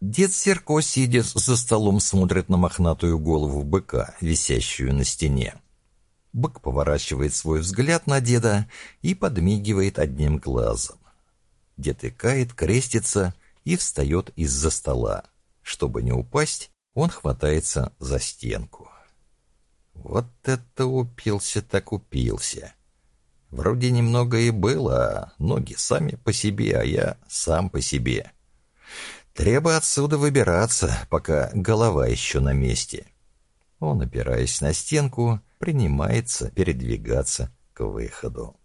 Дед Серко, сидя за столом, смотрит на мохнатую голову быка, висящую на стене. Бык поворачивает свой взгляд на деда и подмигивает одним глазом. Дед икает, крестится и встает из-за стола. Чтобы не упасть, он хватается за стенку. Вот это упился так упился. Вроде немного и было, а ноги сами по себе, а я сам по себе. Треба отсюда выбираться, пока голова еще на месте. Он, опираясь на стенку, принимается передвигаться к выходу.